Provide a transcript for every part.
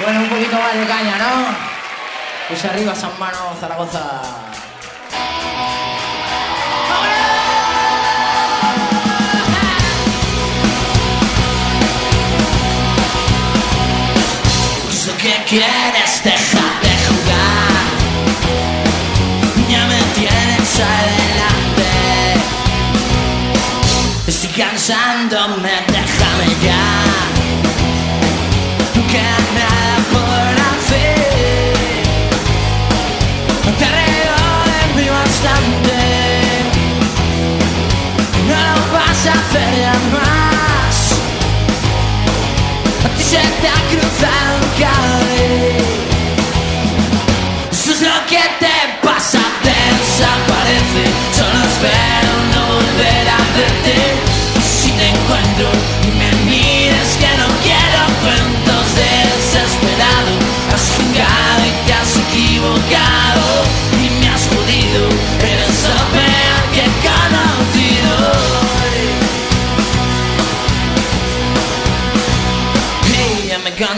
Bueno, un poquito más de caña, ¿no? Pues arriba, San Mano, Zaragoza. Pues, sé que quieres dejar de jugar, ya me tienes adelante. Estoy cansándome, déjame ya. querer mais. Te está cruzado.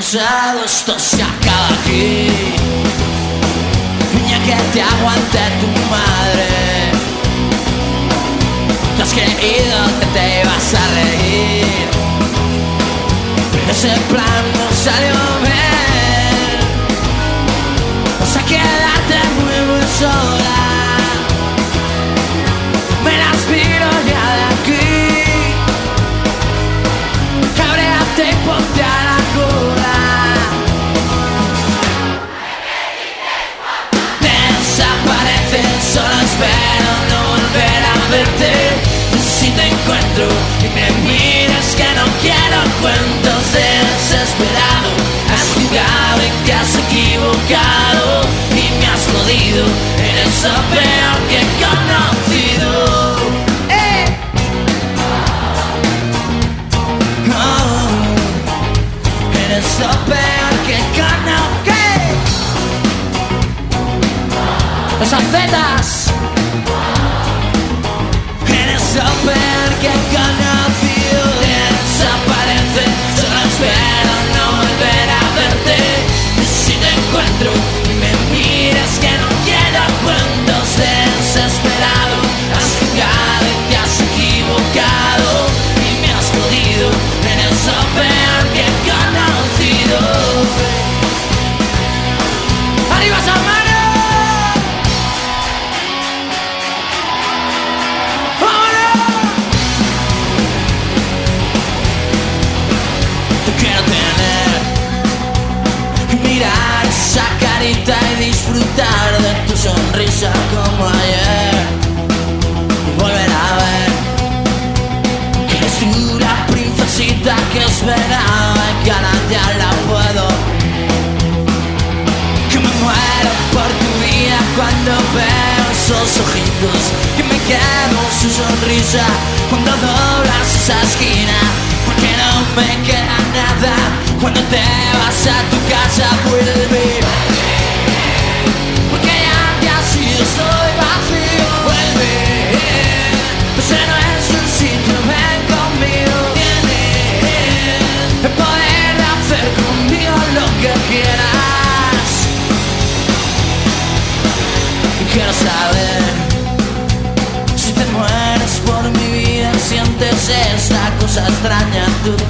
cansado, esto se acaba aquí. Niña, que te aguante tu madre. Tú has creído que te ibas a reír, ese plan no salió bien.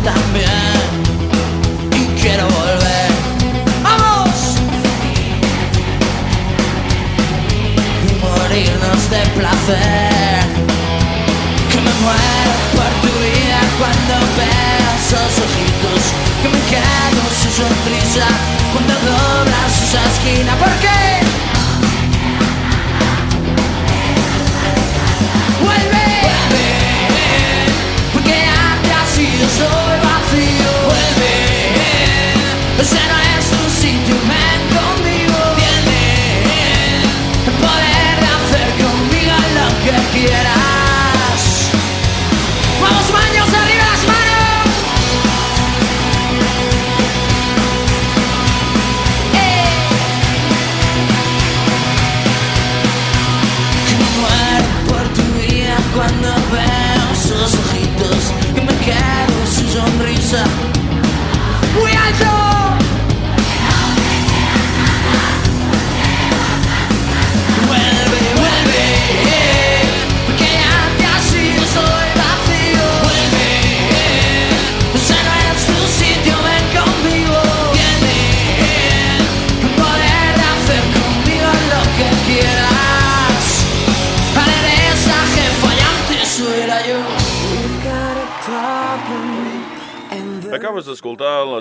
también.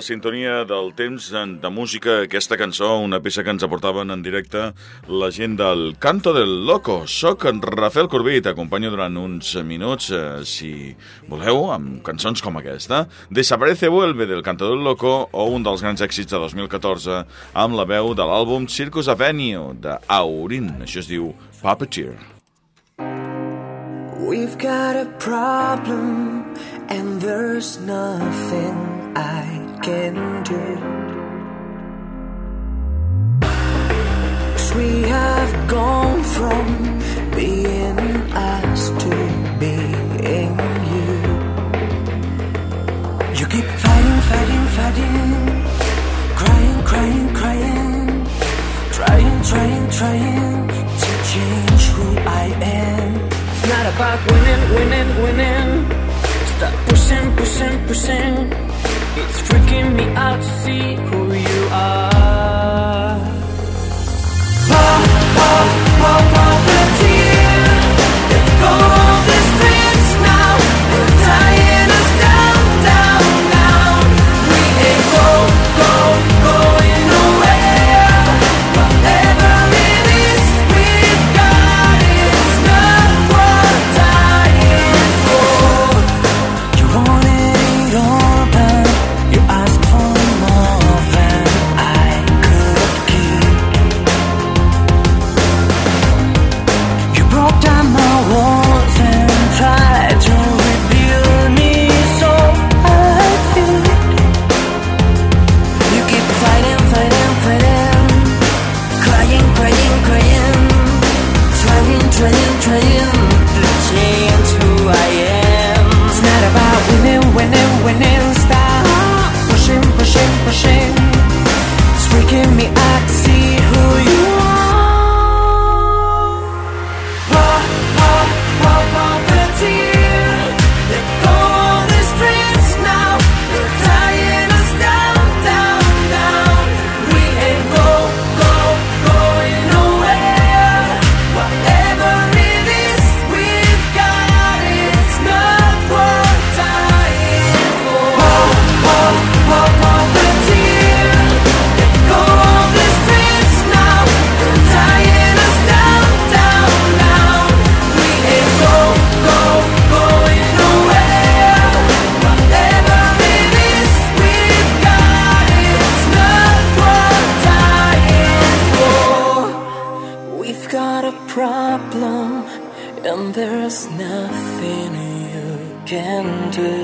Sintonia del temps de música, aquesta cançó, una peça que ens aportaven en directe la gent del Canto del Loco. Soc en Rafael Corbí, t'acompanyo durant uns minuts, eh, si voleu, amb cançons com aquesta. Desaparece Vuelve del Canto del Loco o un dels grans èxits de 2014 amb la veu de l'àlbum Circus Avenue de Aurin. Això es diu Puppeteer. We've got a problem and there's nothing I can do. Cause we have gone from being us to being you. You keep fighting, fighting, fighting, crying, crying, crying, trying, trying, trying to change who I am. It's not about winning, winning, winning. Stop pushing, pushing, pushing. It's freaking me out to see who you are. A problem, and there's nothing you can do.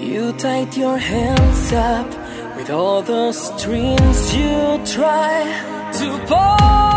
You tied your hands up with all the strings you try to pull.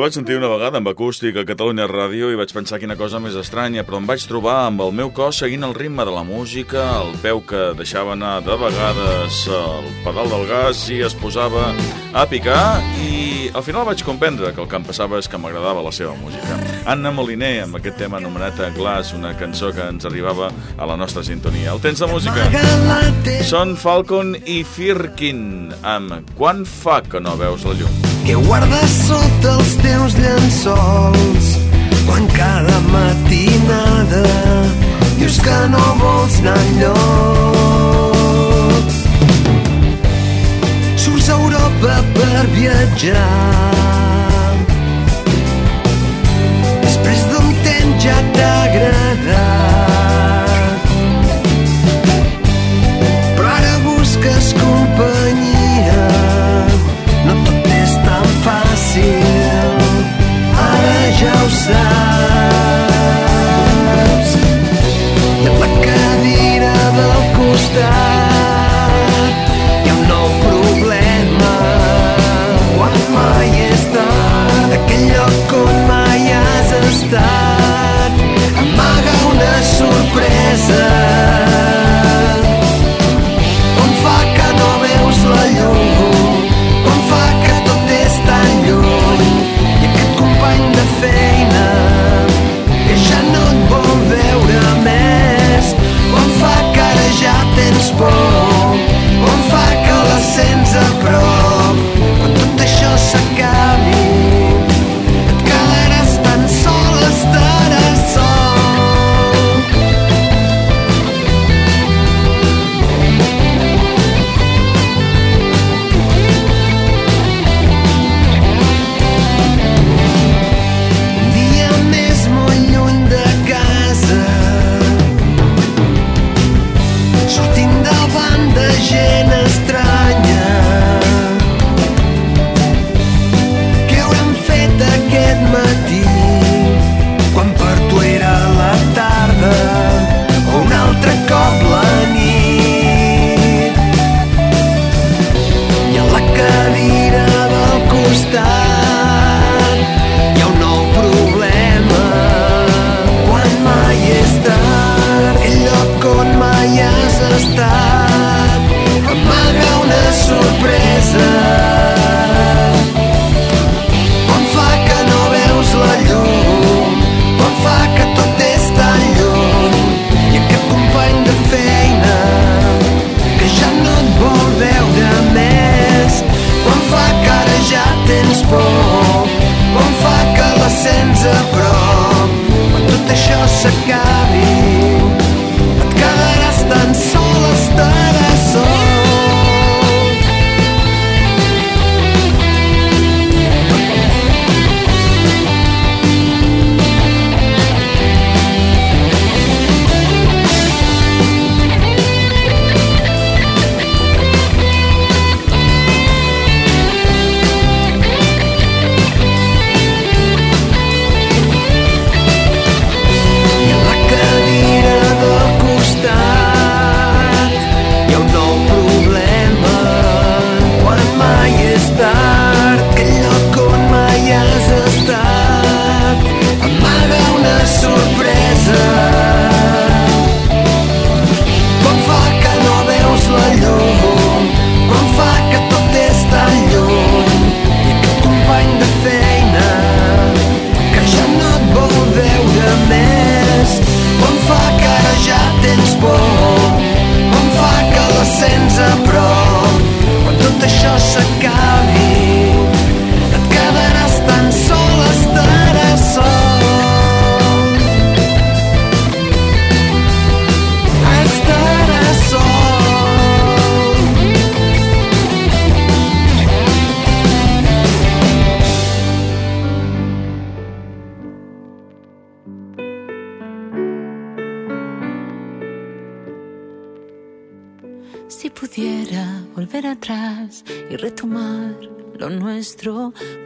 La vaig sentir una vegada amb acústic a Catalunya Ràdio i vaig pensar quina cosa més estranya, però em vaig trobar amb el meu cos seguint el ritme de la música, el peu que deixava anar de vegades el pedal del gas i es posava a picar i al final vaig comprendre que el que em passava és que m'agradava la seva música. Anna Moliner, amb aquest tema anomenat Glass, una cançó que ens arribava a la nostra sintonia. El temps de música. Són Falcon i Firkin amb Quan fa que no veus la llum? que guardes sota els teus llençols quan cada matinada dius que no vols anar enlloc. A Europa per viatjar. Després d'un temps ja t'ha agradat. Però ara busques companyia. No tot és tan fàcil. Ara ja ho saps. I a la cadira del costat lloc on mai has estat. Amaga una sorpresa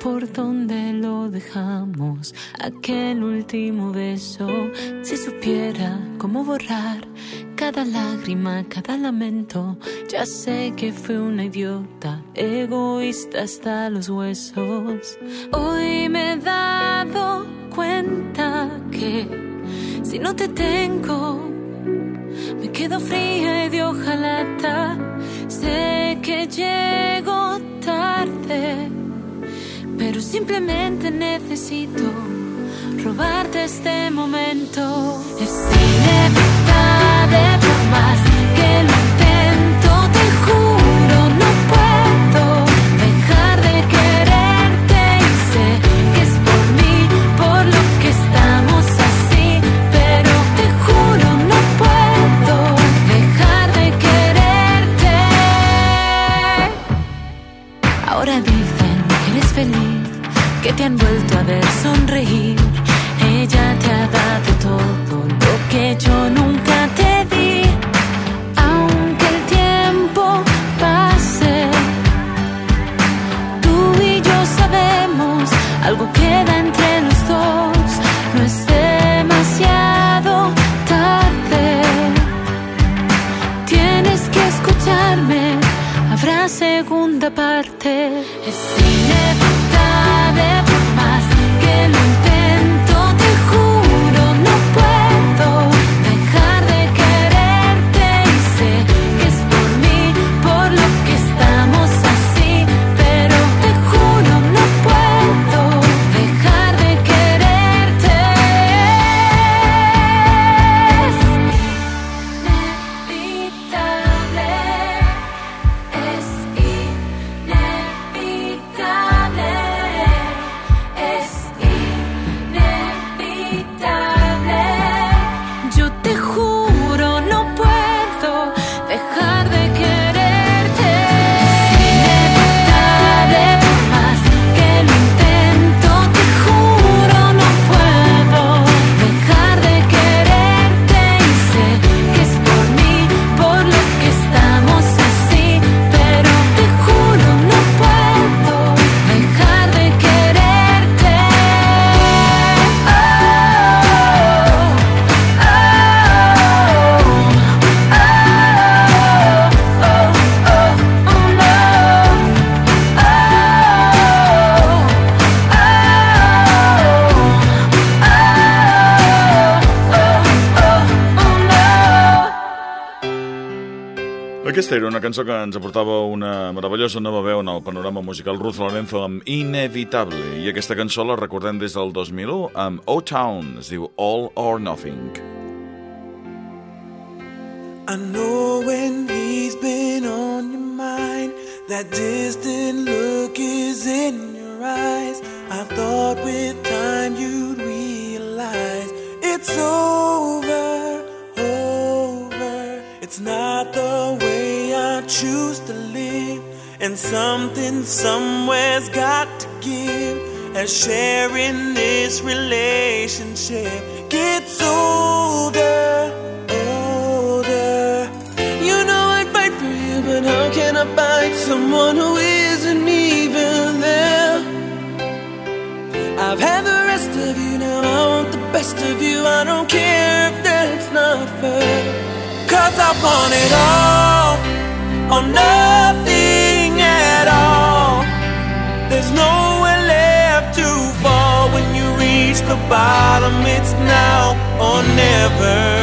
por donde lo dejamos, aquel último beso, si supiera cómo borrar cada lágrima, cada lamento, ya sé que fui una idiota, egoísta hasta los huesos. Hoy me he dado cuenta que si no te tengo, me quedo fría y de hojalata. Sé que llego tarde, simplemente necesito robarte este momento. Es inevitable por más que lo han vuelto a ver sonreír. Aquesta era una cançó que ens aportava una meravellosa nova veu en el panorama musical Ruth Lorenzo amb Inevitable. I aquesta cançó la recordem des del 2001 amb O-Town. Es diu All or Nothing. I know when he's been on your mind, that distant look is in your eyes. I thought with time you'd realize it's over, choose to live, and something somewhere's got to give. As sharing this relationship gets older, older. You know I'd fight for you, but how can I fight someone who isn't even there? I've had the rest of you, now I want the best of you. I don't care if that's not fair. Cause I want it all, or nothing at all. There's nowhere left to fall when you reach the bottom. It's now or never.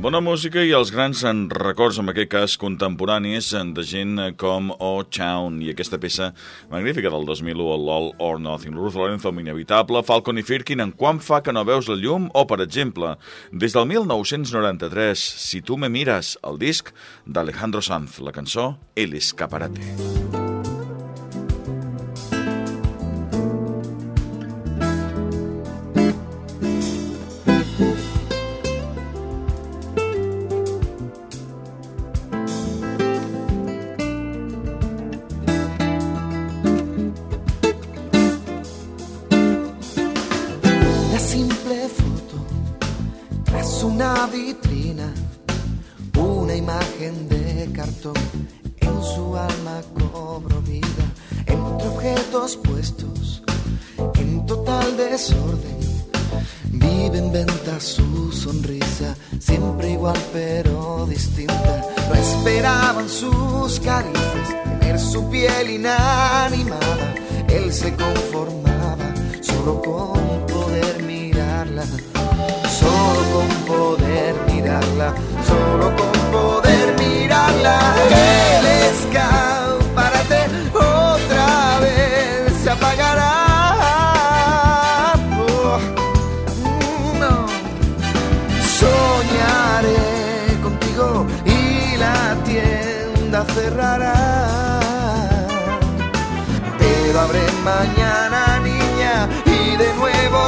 Bona música i els grans records, en aquest cas contemporanis, de gent com O Town. I aquesta peça magnífica del 2001, All or Nothing, Ruth Lorenzo Inevitable, Falcon i Firkin, en quan fa que no veus la llum, o, per exemple, des del 1993, Si tu me mires, el disc d'Alejandro Sanz, la cançó El Escaparate. Música solo con poder mirarla, solo con poder mirarla. El escaparate otra vez se apagará. Oh, Soñaré contigo y la tienda cerrará. Pero habré mañana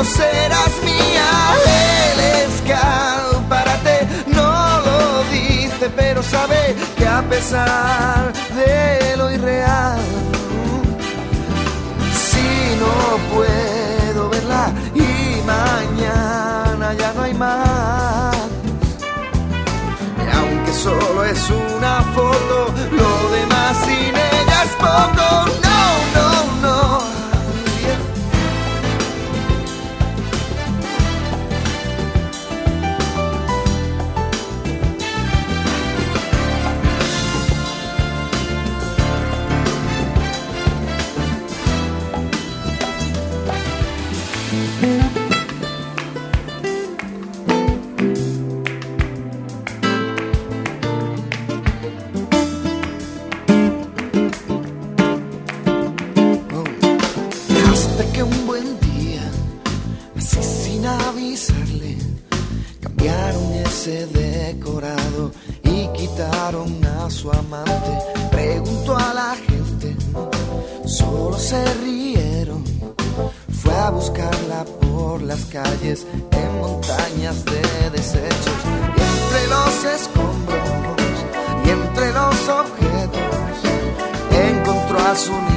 no serás mía. El escalparate no lo dice, pero sabe que a pesar de lo irreal, si no puedo verla y mañana ya no hay más. Y aunque solo es una foto, lo demás sin ella es poco. No, no, no. corazón.